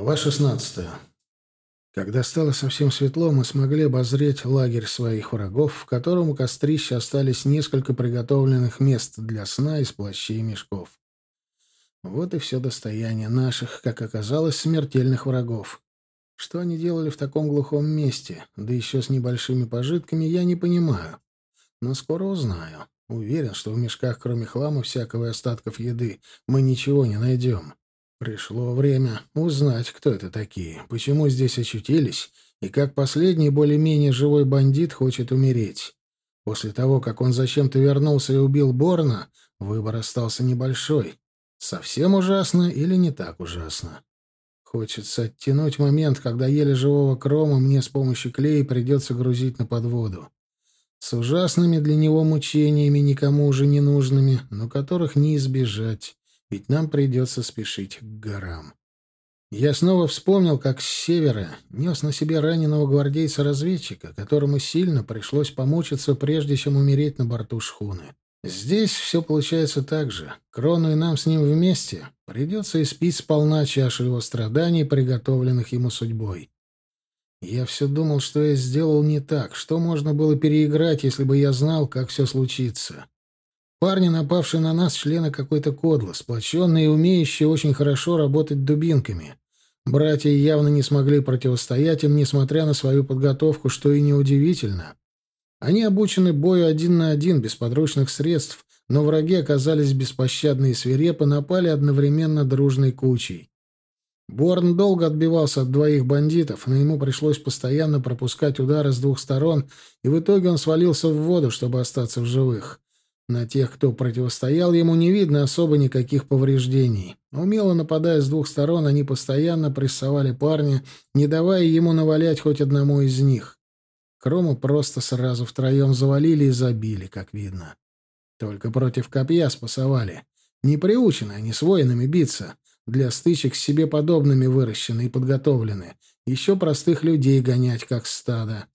Глава 16. Когда стало совсем светло, мы смогли обозреть лагерь своих врагов, в котором у кострища остались несколько приготовленных мест для сна из плащей и мешков. Вот и все достояние наших, как оказалось, смертельных врагов. Что они делали в таком глухом месте, да еще с небольшими пожитками, я не понимаю. Но скоро узнаю. Уверен, что в мешках, кроме хлама всякого и остатков еды, мы ничего не найдем. Пришло время узнать, кто это такие, почему здесь очутились и как последний более-менее живой бандит хочет умереть. После того, как он зачем-то вернулся и убил Борна, выбор остался небольшой. Совсем ужасно или не так ужасно? Хочется оттянуть момент, когда еле живого крома мне с помощью клея придется грузить на подводу. С ужасными для него мучениями, никому уже не нужными, но которых не избежать ведь нам придется спешить к горам. Я снова вспомнил, как с севера нес на себе раненого гвардейца-разведчика, которому сильно пришлось помучиться, прежде чем умереть на борту шхуны. Здесь все получается так же. Крону и нам с ним вместе придется испить сполна чашу его страданий, приготовленных ему судьбой. Я все думал, что я сделал не так, что можно было переиграть, если бы я знал, как все случится. Парни, напавшие на нас, члены какой-то кодлы, сплоченные и умеющие очень хорошо работать дубинками. Братья явно не смогли противостоять им, несмотря на свою подготовку, что и неудивительно. Они обучены бою один на один, без подручных средств, но враги оказались беспощадны и свирепо, напали одновременно дружной кучей. Борн долго отбивался от двоих бандитов, но ему пришлось постоянно пропускать удары с двух сторон, и в итоге он свалился в воду, чтобы остаться в живых. На тех, кто противостоял ему, не видно особо никаких повреждений. Умело нападая с двух сторон, они постоянно прессовали парня, не давая ему навалять хоть одному из них. Крому просто сразу втроем завалили и забили, как видно. Только против копья спасовали. Не приучены они с воинами биться. Для стычек с себе подобными выращены и подготовлены. Еще простых людей гонять, как стадо.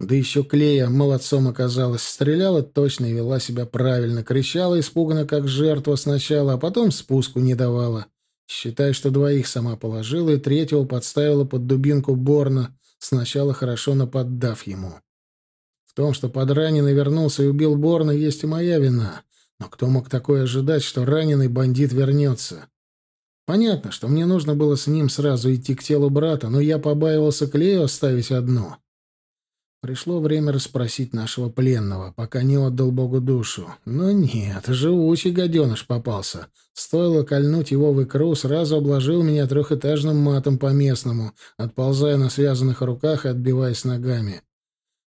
Да еще Клея молодцом оказалась, стреляла точно и вела себя правильно, кричала испуганно, как жертва сначала, а потом спуску не давала. Считай, что двоих сама положила и третьего подставила под дубинку Борна, сначала хорошо наподдав ему. В том, что подраненный вернулся и убил Борна, есть и моя вина. Но кто мог такое ожидать, что раненый бандит вернется? Понятно, что мне нужно было с ним сразу идти к телу брата, но я побаивался Клею оставить одно. Пришло время расспросить нашего пленного, пока не отдал Богу душу. Но нет, живучий гаденыш попался. Стоило кольнуть его в икру, сразу обложил меня трехэтажным матом по-местному, отползая на связанных руках и отбиваясь ногами.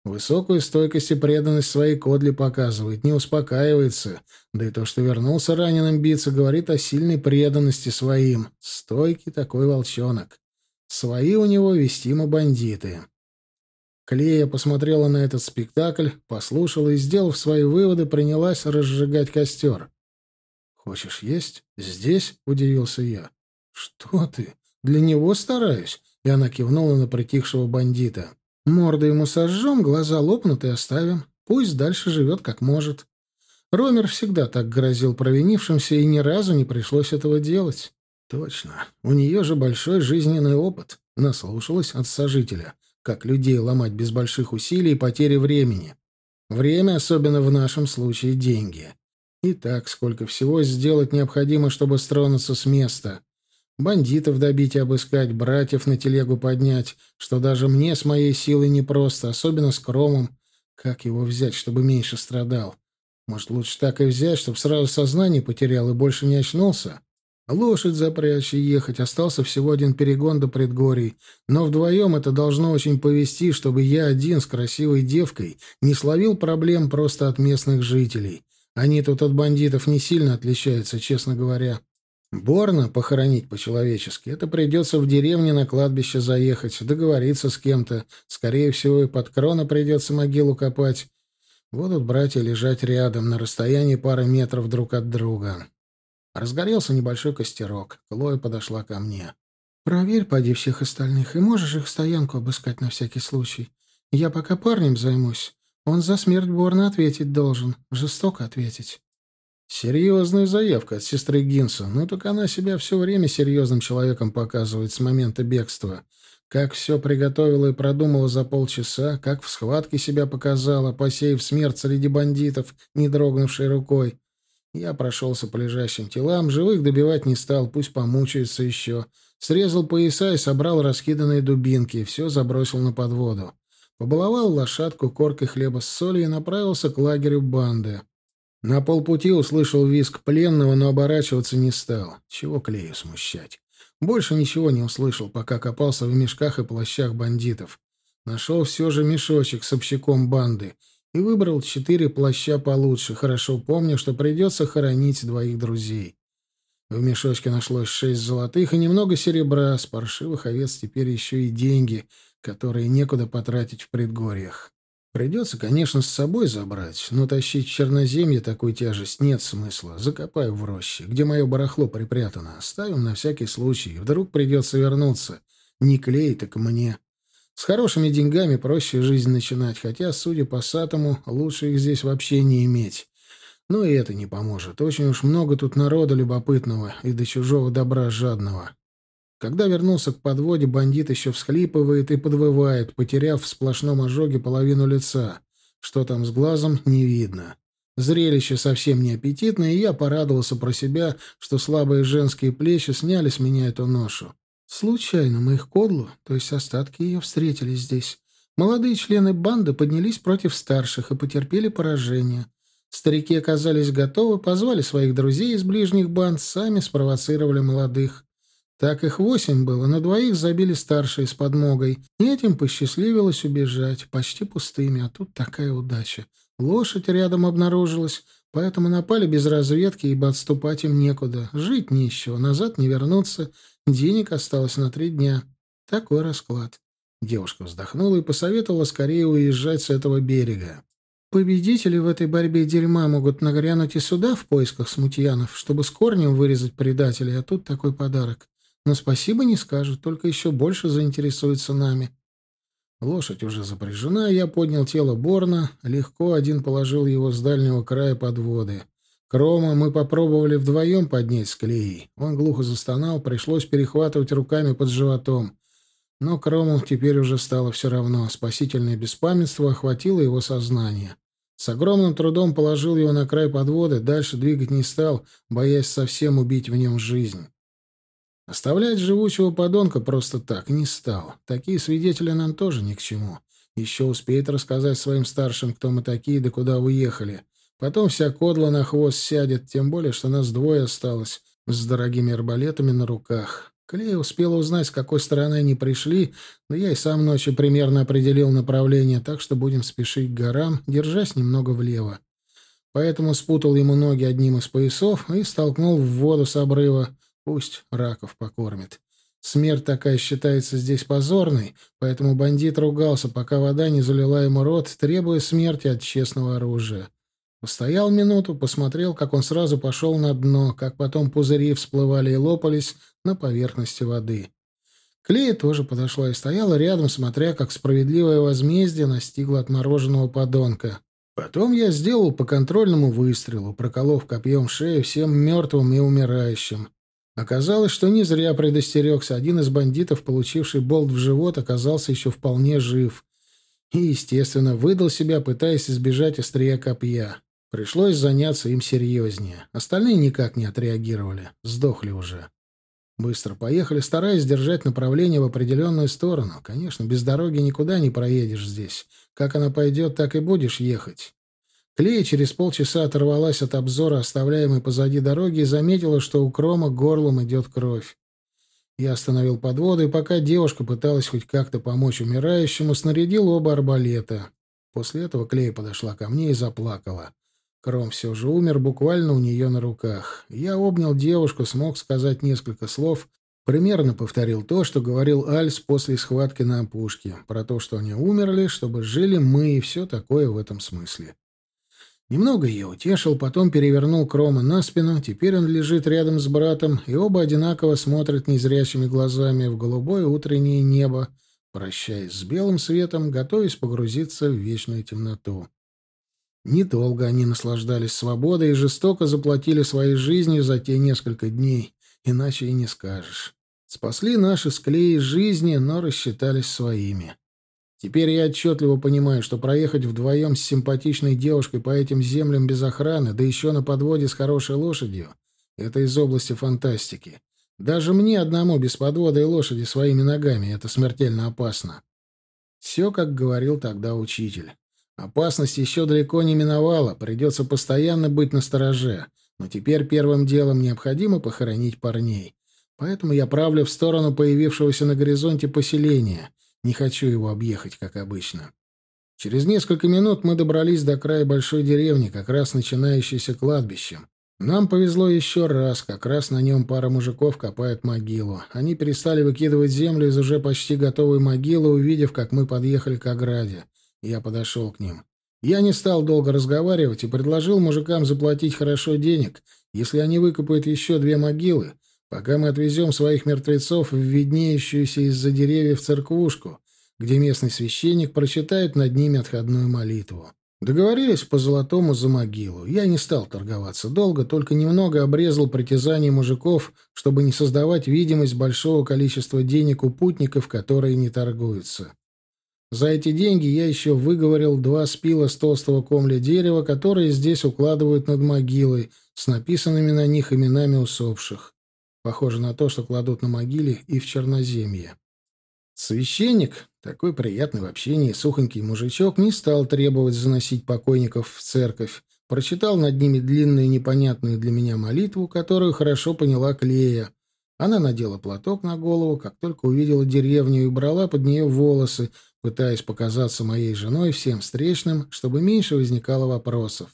Высокую стойкость и преданность своей кодли показывает, не успокаивается. Да и то, что вернулся раненым биться, говорит о сильной преданности своим. Стойкий такой волчонок. Свои у него вестимо бандиты. Клея посмотрела на этот спектакль, послушала и, сделав свои выводы, принялась разжигать костер. «Хочешь есть? Здесь?» — удивился я. «Что ты? Для него стараюсь?» И она кивнула на притихшего бандита. «Морду ему сожжем, глаза лопнут и оставим. Пусть дальше живет как может». Ромер всегда так грозил провинившимся, и ни разу не пришлось этого делать. Точно. У нее же большой жизненный опыт. Наслушалась от сожителя как людей ломать без больших усилий и потери времени. Время, особенно в нашем случае, деньги. И так, сколько всего сделать необходимо, чтобы стронуться с места. Бандитов добить и обыскать, братьев на телегу поднять, что даже мне с моей силой непросто, особенно с Кромом. Как его взять, чтобы меньше страдал? Может, лучше так и взять, чтобы сразу сознание потерял и больше не очнулся? Лошадь запрячь и ехать. Остался всего один перегон до предгорий. Но вдвоем это должно очень повести, чтобы я один с красивой девкой не словил проблем просто от местных жителей. Они тут от бандитов не сильно отличаются, честно говоря. Борна похоронить по-человечески. Это придется в деревне на кладбище заехать, договориться с кем-то. Скорее всего, и под крона придется могилу копать. Будут братья лежать рядом, на расстоянии пары метров друг от друга. Разгорелся небольшой костерок. Хлоя подошла ко мне. «Проверь, поди, всех остальных, и можешь их стоянку обыскать на всякий случай. Я пока парнем займусь. Он за смерть Борна ответить должен. Жестоко ответить». Серьезная заявка от сестры Гинса. Ну так она себя все время серьезным человеком показывает с момента бегства. Как все приготовила и продумала за полчаса, как в схватке себя показала, посеяв смерть среди бандитов, не дрогнувшей рукой. Я прошелся по лежащим телам, живых добивать не стал, пусть помучаются еще. Срезал пояса и собрал раскиданные дубинки, все забросил на подводу. Побаловал лошадку коркой хлеба с солью и направился к лагерю банды. На полпути услышал визг пленного, но оборачиваться не стал. Чего Клею смущать? Больше ничего не услышал, пока копался в мешках и плащах бандитов. Нашел все же мешочек с общаком банды и выбрал четыре плаща получше, хорошо помня, что придется хоронить двоих друзей. В мешочке нашлось шесть золотых и немного серебра, с паршивых овец теперь еще и деньги, которые некуда потратить в предгорьях. Придется, конечно, с собой забрать, но тащить в Черноземье такую тяжесть нет смысла. Закопаю в роще, где мое барахло припрятано. Оставим на всякий случай. Вдруг придется вернуться. Не клей, так мне. С хорошими деньгами проще жизнь начинать, хотя, судя по Сатому, лучше их здесь вообще не иметь. Но и это не поможет. Очень уж много тут народа любопытного и до чужого добра жадного. Когда вернулся к подводе, бандит еще всхлипывает и подвывает, потеряв в сплошном ожоге половину лица. Что там с глазом, не видно. Зрелище совсем не аппетитное, и я порадовался про себя, что слабые женские плечи сняли с меня эту ношу. Случайно мы их кодлу, то есть остатки ее, встретили здесь. Молодые члены банды поднялись против старших и потерпели поражение. Старики оказались готовы, позвали своих друзей из ближних банд, сами спровоцировали молодых. Так их восемь было, на двоих забили старшие с подмогой. И этим посчастливилось убежать, почти пустыми, а тут такая удача. Лошадь рядом обнаружилась, поэтому напали без разведки, ибо отступать им некуда. Жить нищего, назад не вернуться, денег осталось на три дня. Такой расклад. Девушка вздохнула и посоветовала скорее уезжать с этого берега. Победители в этой борьбе дерьма могут нагрянуть и сюда в поисках смутьянов, чтобы с корнем вырезать предателей, а тут такой подарок. Но спасибо не скажут, только еще больше заинтересуются нами. Лошадь уже запряжена, я поднял тело Борна, легко один положил его с дальнего края подводы. Крома мы попробовали вдвоем поднять с колеи. Он глухо застонал, пришлось перехватывать руками под животом. Но Крому теперь уже стало все равно. Спасительное беспамятство охватило его сознание. С огромным трудом положил его на край подводы, дальше двигать не стал, боясь совсем убить в нем жизнь. Оставлять живучего подонка просто так не стал. Такие свидетели нам тоже ни к чему. Еще успеет рассказать своим старшим, кто мы такие, да куда уехали. Потом вся кодла на хвост сядет, тем более, что нас двое осталось, с дорогими арбалетами на руках. Клея успела узнать, с какой стороны они пришли, но я и сам ночью примерно определил направление, так что будем спешить к горам, держась немного влево. Поэтому спутал ему ноги одним из поясов и столкнул в воду с обрыва. Пусть раков покормит. Смерть такая считается здесь позорной, поэтому бандит ругался, пока вода не залила ему рот, требуя смерти от честного оружия. Постоял минуту, посмотрел, как он сразу пошел на дно, как потом пузыри всплывали и лопались на поверхности воды. Клея тоже подошла и стояла рядом, смотря, как справедливое возмездие настигло отмороженного подонка. Потом я сделал по контрольному выстрелу, проколов копьем шею всем мертвым и умирающим. Оказалось, что не зря предостерегся. Один из бандитов, получивший болт в живот, оказался еще вполне жив. И, естественно, выдал себя, пытаясь избежать острия копья. Пришлось заняться им серьезнее. Остальные никак не отреагировали. Сдохли уже. Быстро поехали, стараясь держать направление в определенную сторону. Конечно, без дороги никуда не проедешь здесь. Как она пойдет, так и будешь ехать. Клея через полчаса оторвалась от обзора, оставляемой позади дороги, и заметила, что у Крома горлом идет кровь. Я остановил подводу, и пока девушка пыталась хоть как-то помочь умирающему, снарядил оба арбалета. После этого Клея подошла ко мне и заплакала. Кром все же умер буквально у нее на руках. Я обнял девушку, смог сказать несколько слов, примерно повторил то, что говорил Альс после схватки на опушке, про то, что они умерли, чтобы жили мы и все такое в этом смысле. Немного ее утешил, потом перевернул Крома на спину. Теперь он лежит рядом с братом, и оба одинаково смотрят незрячими глазами в голубое утреннее небо, прощаясь с белым светом, готовясь погрузиться в вечную темноту. Недолго они наслаждались свободой и жестоко заплатили своей жизнью за те несколько дней, иначе и не скажешь. Спасли наши склеи жизни, но рассчитались своими. Теперь я отчетливо понимаю, что проехать вдвоем с симпатичной девушкой по этим землям без охраны, да еще на подводе с хорошей лошадью, это из области фантастики. Даже мне одному без подвода и лошади своими ногами это смертельно опасно. Все, как говорил тогда учитель. Опасность еще далеко не миновала, придется постоянно быть настороже. Но теперь первым делом необходимо похоронить парней. Поэтому я правлю в сторону появившегося на горизонте поселения. Не хочу его объехать, как обычно. Через несколько минут мы добрались до края большой деревни, как раз начинающейся кладбищем. Нам повезло еще раз, как раз на нем пара мужиков копает могилу. Они перестали выкидывать землю из уже почти готовой могилы, увидев, как мы подъехали к ограде. Я подошел к ним. Я не стал долго разговаривать и предложил мужикам заплатить хорошо денег, если они выкопают еще две могилы, пока мы отвезем своих мертвецов в виднеющуюся из-за деревьев церквушку, где местный священник прочитает над ними отходную молитву. Договорились по золотому за могилу. Я не стал торговаться долго, только немного обрезал притязания мужиков, чтобы не создавать видимость большого количества денег у путников, которые не торгуются. За эти деньги я еще выговорил два спила с толстого комля дерева, которые здесь укладывают над могилой, с написанными на них именами усопших. Похоже на то, что кладут на могиле и в Черноземье. Священник, такой приятный в общении сухонький мужичок, не стал требовать заносить покойников в церковь. Прочитал над ними длинную непонятную для меня молитву, которую хорошо поняла Клея. Она надела платок на голову, как только увидела деревню, и брала под нее волосы, пытаясь показаться моей женой всем встречным, чтобы меньше возникало вопросов.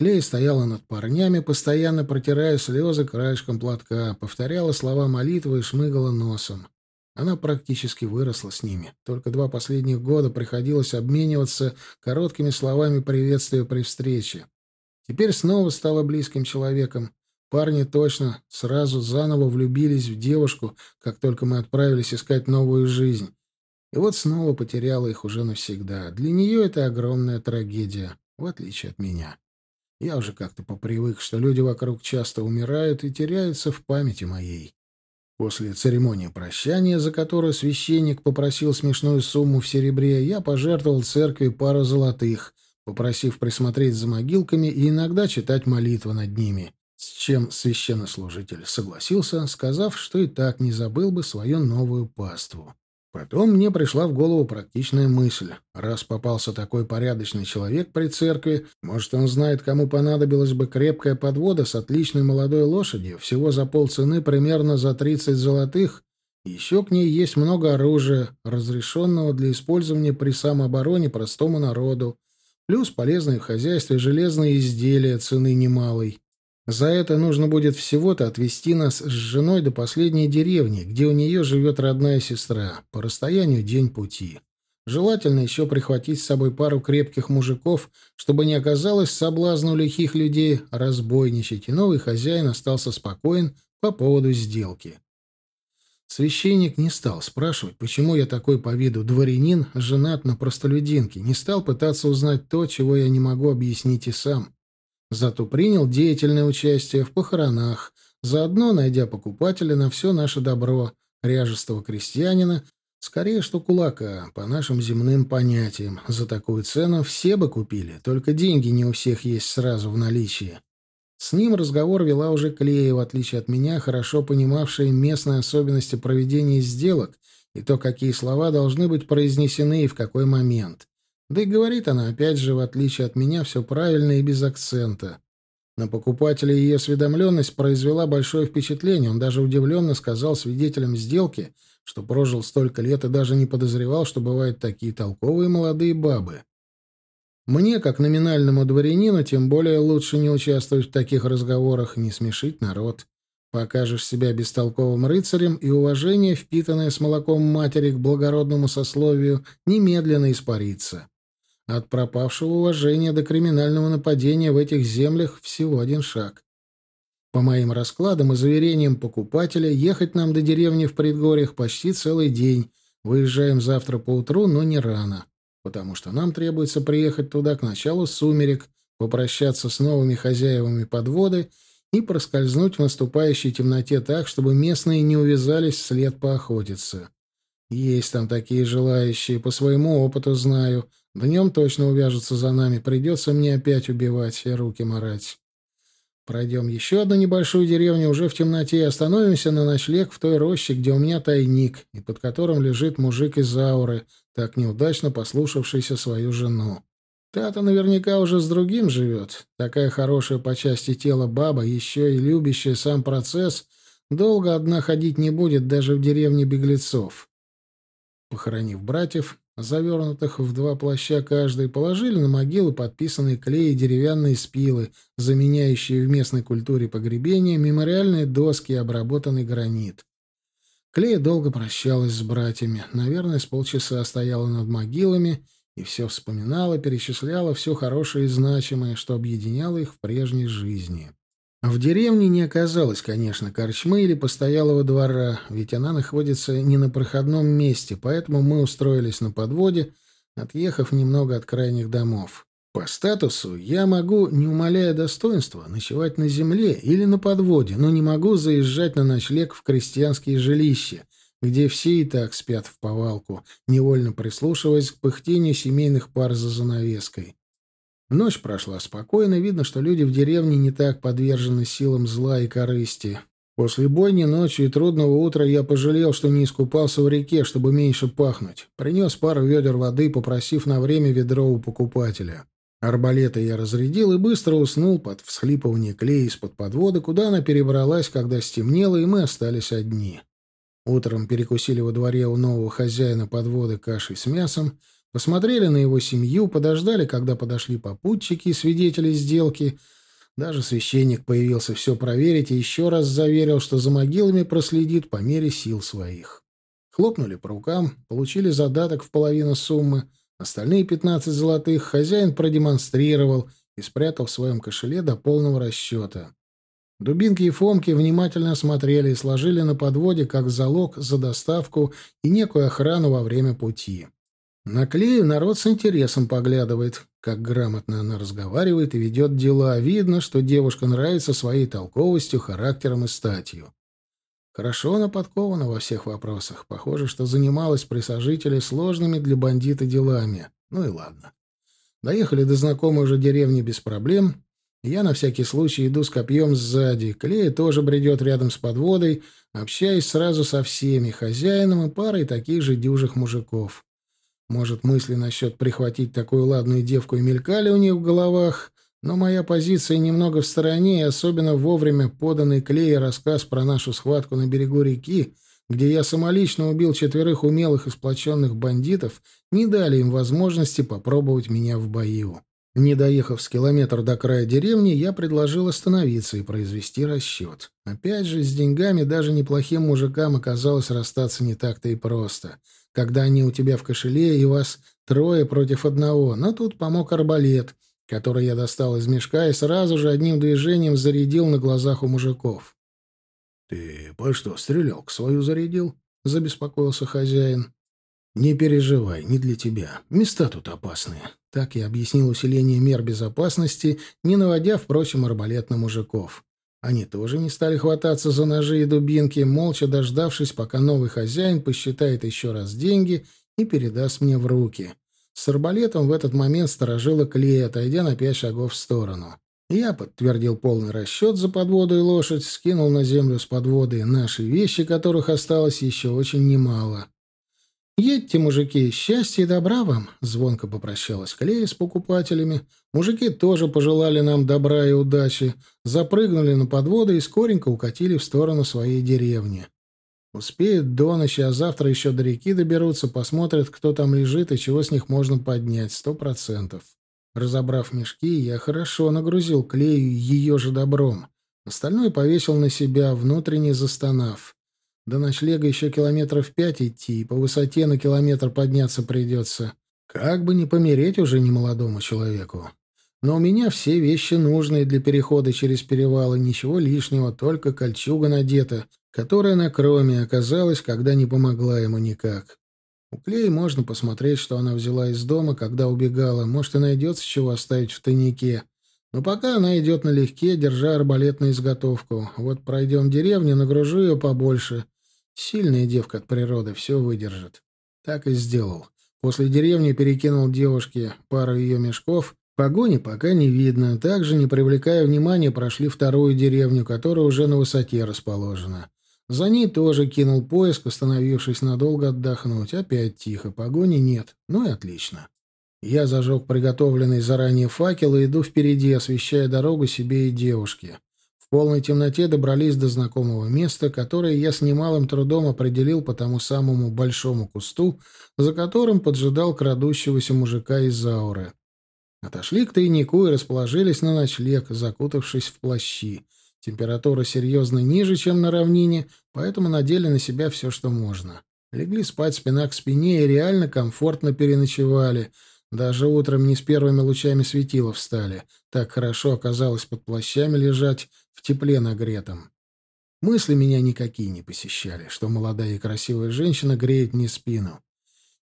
Клей стояла над парнями, постоянно протирая слезы краешком платка, повторяла слова молитвы и шмыгала носом. Она практически выросла с ними. Только два последних года приходилось обмениваться короткими словами приветствия при встрече. Теперь снова стала близким человеком. Парни точно сразу заново влюбились в девушку, как только мы отправились искать новую жизнь. И вот снова потеряла их уже навсегда. Для нее это огромная трагедия, в отличие от меня. Я уже как-то попривык, что люди вокруг часто умирают и теряются в памяти моей. После церемонии прощания, за которую священник попросил смешную сумму в серебре, я пожертвовал церкви пару золотых, попросив присмотреть за могилками и иногда читать молитвы над ними, с чем священнослужитель согласился, сказав, что и так не забыл бы свою новую паству. Потом мне пришла в голову практичная мысль. Раз попался такой порядочный человек при церкви, может, он знает, кому понадобилась бы крепкая подвода с отличной молодой лошадью, всего за полцены примерно за 30 золотых. Еще к ней есть много оружия, разрешенного для использования при самообороне простому народу, плюс полезные в хозяйстве железные изделия цены немалой. За это нужно будет всего-то отвезти нас с женой до последней деревни, где у нее живет родная сестра, по расстоянию день пути. Желательно еще прихватить с собой пару крепких мужиков, чтобы не оказалось соблазну лихих людей разбойничать, и новый хозяин остался спокоен по поводу сделки. Священник не стал спрашивать, почему я такой по виду дворянин, женат на простолюдинке, не стал пытаться узнать то, чего я не могу объяснить и сам. Зато принял деятельное участие в похоронах, заодно найдя покупателя на все наше добро, ряжестого крестьянина, скорее что кулака, по нашим земным понятиям. За такую цену все бы купили, только деньги не у всех есть сразу в наличии. С ним разговор вела уже Клея, в отличие от меня, хорошо понимавшая местные особенности проведения сделок и то, какие слова должны быть произнесены и в какой момент. Да и говорит она, опять же, в отличие от меня, все правильно и без акцента. На покупателя ее осведомленность произвела большое впечатление. Он даже удивленно сказал свидетелям сделки, что прожил столько лет и даже не подозревал, что бывают такие толковые молодые бабы. Мне, как номинальному дворянину, тем более лучше не участвовать в таких разговорах, не смешить народ. Покажешь себя бестолковым рыцарем, и уважение, впитанное с молоком матери к благородному сословию, немедленно испарится. От пропавшего уважения до криминального нападения в этих землях всего один шаг. По моим раскладам и заверениям покупателя, ехать нам до деревни в предгорьях почти целый день. Выезжаем завтра поутру, но не рано. потому что нам требуется приехать туда к началу сумерек, попрощаться с новыми хозяевами подводы и проскользнуть в наступающей темноте так, чтобы местные не увязались вслед поохотиться. Есть там такие желающие, по своему опыту знаю. Днем точно увяжутся за нами, придется мне опять убивать и руки марать. Пройдем еще одну небольшую деревню уже в темноте и остановимся на ночлег в той роще, где у меня тайник, и под которым лежит мужик из Ауры, так неудачно послушавшийся свою жену. Та-то наверняка уже с другим живет. Такая хорошая по части тела баба, еще и любящая сам процесс, долго одна ходить не будет даже в деревне беглецов. Похоронив братьев, завернутых в два плаща каждый, положили на могилы подписанные клеи деревянные спилы, заменяющие в местной культуре погребения мемориальные доски и обработанный гранит. Клея долго прощалась с братьями, наверное, с полчаса стояла над могилами и все вспоминала, перечисляла все хорошее и значимое, что объединяло их в прежней жизни. В деревне не оказалось, конечно, корчмы или постоялого двора, ведь она находится не на проходном месте, поэтому мы устроились на подводе, отъехав немного от крайних домов. По статусу я могу, не умаляя достоинства, ночевать на земле или на подводе, но не могу заезжать на ночлег в крестьянские жилища, где все и так спят в повалку, невольно прислушиваясь к пыхтению семейных пар за занавеской. Ночь прошла спокойно, видно, что люди в деревне не так подвержены силам зла и корысти. После бойни ночью и трудного утра я пожалел, что не искупался в реке, чтобы меньше пахнуть. Принес пару ведер воды, попросив на время ведро у покупателя. Арбалеты я разрядил и быстро уснул под всхлипывание клея из-под подвода, куда она перебралась, когда стемнело, и мы остались одни. Утром перекусили во дворе у нового хозяина подводы кашей с мясом, Посмотрели на его семью, подождали, когда подошли попутчики и свидетели сделки. Даже священник появился все проверить и еще раз заверил, что за могилами проследит по мере сил своих. Хлопнули по рукам, получили задаток в половину суммы. Остальные пятнадцать золотых хозяин продемонстрировал и спрятал в своем кошеле до полного расчета. Дубинки и Фомки внимательно осмотрели и сложили на подводе как залог за доставку и некую охрану во время пути. На Клею народ с интересом поглядывает, как грамотно она разговаривает и ведет дела. Видно, что девушка нравится своей толковостью, характером и статью. Хорошо она подкована во всех вопросах. Похоже, что занималась при сожителе сложными для бандита делами. Ну и ладно. Доехали до знакомой уже деревни без проблем. Я на всякий случай иду с копьем сзади. Клея тоже бредет рядом с подводой, общаясь сразу со всеми, хозяином и парой таких же дюжих мужиков. Может, мысли насчет прихватить такую ладную девку и мелькали у них в головах, но моя позиция немного в стороне, и особенно вовремя поданный Клей рассказ про нашу схватку на берегу реки, где я самолично убил четверых умелых и сплоченных бандитов, не дали им возможности попробовать меня в бою. Не доехав с километр до края деревни, я предложил остановиться и произвести расчет. Опять же, с деньгами даже неплохим мужикам оказалось расстаться не так-то и просто — когда они у тебя в кошеле, и вас трое против одного. Но тут помог арбалет, который я достал из мешка и сразу же одним движением зарядил на глазах у мужиков. — Ты по что, стрелялку свою зарядил? — забеспокоился хозяин. — Не переживай, не для тебя. Места тут опасные. Так я объяснил усиление мер безопасности, не наводя, впрочем, арбалет на мужиков. Они тоже не стали хвататься за ножи и дубинки, молча дождавшись, пока новый хозяин посчитает еще раз деньги и передаст мне в руки. С арбалетом в этот момент сторожила клей, отойдя на пять шагов в сторону. Я подтвердил полный расчет за подводу и лошадь, скинул на землю с подводы наши вещи, которых осталось еще очень немало. «Едьте, мужики, счастья и добра вам!» — звонко попрощалась Клея с покупателями. Мужики тоже пожелали нам добра и удачи, запрыгнули на подводы и скоренько укатили в сторону своей деревни. Успеют до ночи, а завтра еще до реки доберутся, посмотрят, кто там лежит и чего с них можно поднять, сто процентов. Разобрав мешки, я хорошо нагрузил Клею ее же добром. Остальное повесил на себя, внутренне застонав. До ночлега еще километров пять идти, и по высоте на километр подняться придется. Как бы не помереть уже немолодому человеку. Но у меня все вещи нужные для перехода через перевалы, ничего лишнего, только кольчуга надета, которая на кроме оказалась, когда не помогла ему никак. У Клеи можно посмотреть, что она взяла из дома, когда убегала. Может, и найдется чего оставить в тайнике. Но пока она идет налегке, держа арбалет на изготовку. Вот пройдем деревню, нагружу ее побольше. Сильная девка от природы, все выдержит. Так и сделал. После деревни перекинул девушке пару ее мешков. Погони пока не видно. Также, не привлекая внимания, прошли вторую деревню, которая уже на высоте расположена. За ней тоже кинул поиск, остановившись надолго отдохнуть. Опять тихо, погони нет. Ну и отлично. Я зажег приготовленный заранее факел и иду впереди, освещая дорогу себе и девушке. Полной темноте добрались до знакомого места, которое я с немалым трудом определил по тому самому большому кусту, за которым поджидал крадущегося мужика из ауры. Отошли к тайнику и расположились на ночлег, закутавшись в плащи. Температура серьезно ниже, чем на равнине, поэтому надели на себя все, что можно. Легли спать спина к спине и реально комфортно переночевали. Даже утром не с первыми лучами светила встали. Так хорошо оказалось под плащами лежать в тепле нагретом. Мысли меня никакие не посещали, что молодая и красивая женщина греет мне спину.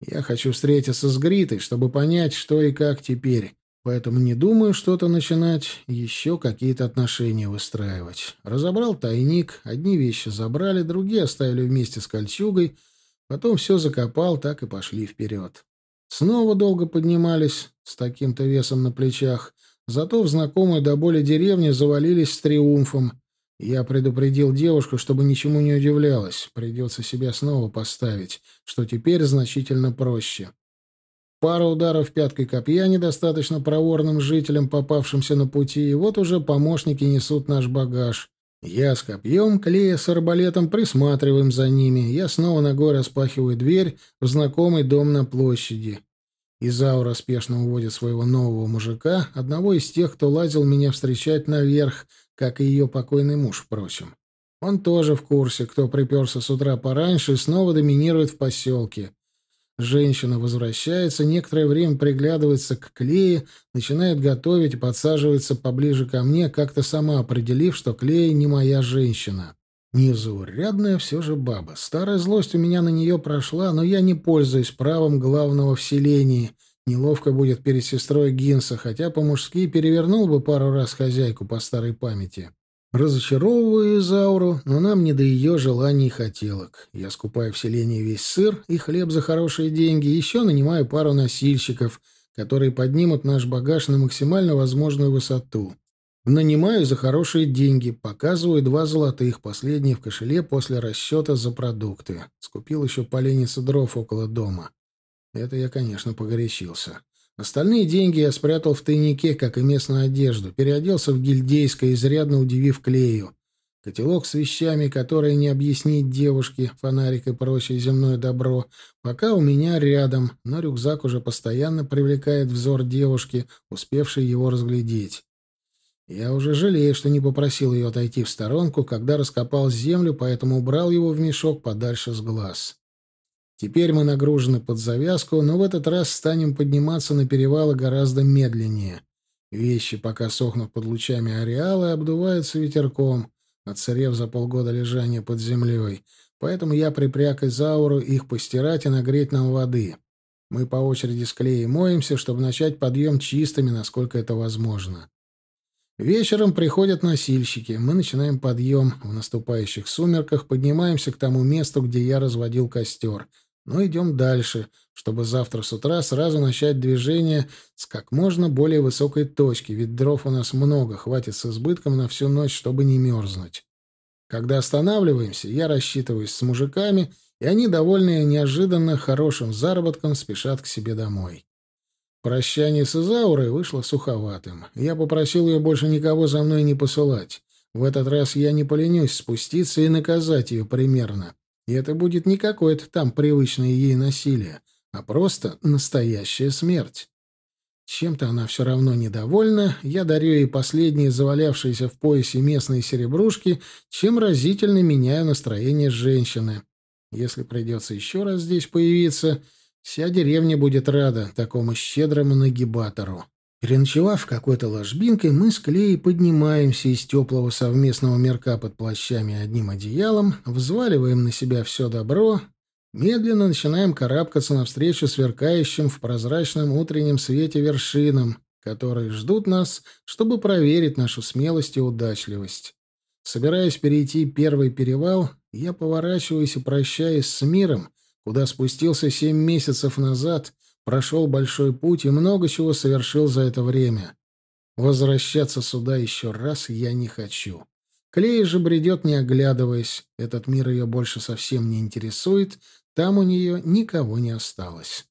Я хочу встретиться с Гритой, чтобы понять, что и как теперь. Поэтому не думаю что-то начинать, еще какие-то отношения выстраивать. Разобрал тайник, одни вещи забрали, другие оставили вместе с кольчугой, потом все закопал, так и пошли вперед. Снова долго поднимались с таким-то весом на плечах, зато в знакомую до боли деревню завалились с триумфом. Я предупредил девушку, чтобы ничему не удивлялась, придется себя снова поставить, что теперь значительно проще. Пара ударов пяткой копья недостаточно проворным жителям, попавшимся на пути, и вот уже помощники несут наш багаж. Я с копьем, клея с арбалетом присматриваем за ними. Я снова ногой распахиваю дверь в знакомый дом на площади. Изаура спешно уводит своего нового мужика, одного из тех, кто лазил меня встречать наверх, как и ее покойный муж, впрочем. Он тоже в курсе, кто приперся с утра пораньше и снова доминирует в поселке. Женщина возвращается, некоторое время приглядывается к Клее, начинает готовить и подсаживается поближе ко мне, как-то сама определив, что Клея не моя женщина. Незаурядная все же баба. Старая злость у меня на нее прошла, но я не пользуюсь правом главного в селении. Неловко будет перед сестрой Гинса, хотя по-мужски перевернул бы пару раз хозяйку по старой памяти. Разочаровываю Изауру, но нам не до ее желаний и хотелок. Я скупаю в селении весь сыр и хлеб за хорошие деньги, еще нанимаю пару носильщиков, которые поднимут наш багаж на максимально возможную высоту. Нанимаю за хорошие деньги, показываю два золотых, последние в кошеле после расчета за продукты. Скупил еще поленницы дров около дома. Это я, конечно, погорячился. Остальные деньги я спрятал в тайнике, как и местную одежду, переоделся в гильдейское, изрядно удивив Клею. Котелок с вещами, которые не объяснить девушке, фонарик и прочее земное добро, пока у меня рядом, но рюкзак уже постоянно привлекает взор девушки, успевшей его разглядеть. Я уже жалею, что не попросил ее отойти в сторонку, когда раскопал землю, поэтому убрал его в мешок подальше с глаз. Теперь мы нагружены под завязку, но в этот раз станем подниматься на перевалы гораздо медленнее. Вещи пока сохнут под лучами ареала обдуваются ветерком, отсырев за полгода лежания под землей. Поэтому я припряг Изауру их постирать и нагреть нам воды. Мы по очереди с Клеей моемся, чтобы начать подъем чистыми, насколько это возможно. Вечером приходят носильщики. Мы начинаем подъем. В наступающих сумерках поднимаемся к тому месту, где я разводил костер — но идем дальше, чтобы завтра с утра сразу начать движение с как можно более высокой точки, ведь дров у нас много, хватит с избытком на всю ночь, чтобы не мерзнуть. Когда останавливаемся, я рассчитываюсь с мужиками, и они, довольные неожиданно хорошим заработком, спешат к себе домой. Прощание с Изаурой вышло суховатым. Я попросил ее больше никого за мной не посылать. В этот раз я не поленюсь спуститься и наказать ее примерно. И это будет не какое-то там привычное ей насилие, а просто настоящая смерть. Чем-то она все равно недовольна, я дарю ей последние завалявшиеся в поясе местные серебрушки, чем разительно меняю настроение женщины. Если придется еще раз здесь появиться, вся деревня будет рада такому щедрому нагибатору. Переночевав какой-то ложбинкой, мы с Клеей поднимаемся из теплого совместного мерка под плащами одним одеялом, взваливаем на себя все добро Медленно начинаем карабкаться навстречу сверкающим в прозрачном утреннем свете вершинам, которые ждут нас, чтобы проверить нашу смелость и удачливость. Собираясь перейти первый перевал, я поворачиваюсь и прощаюсь с миром, куда спустился семь месяцев назад, прошел большой путь и много чего совершил за это время. Возвращаться сюда еще раз я не хочу. Клея же бредет, не оглядываясь. Этот мир ее больше совсем не интересует, там у нее никого не осталось.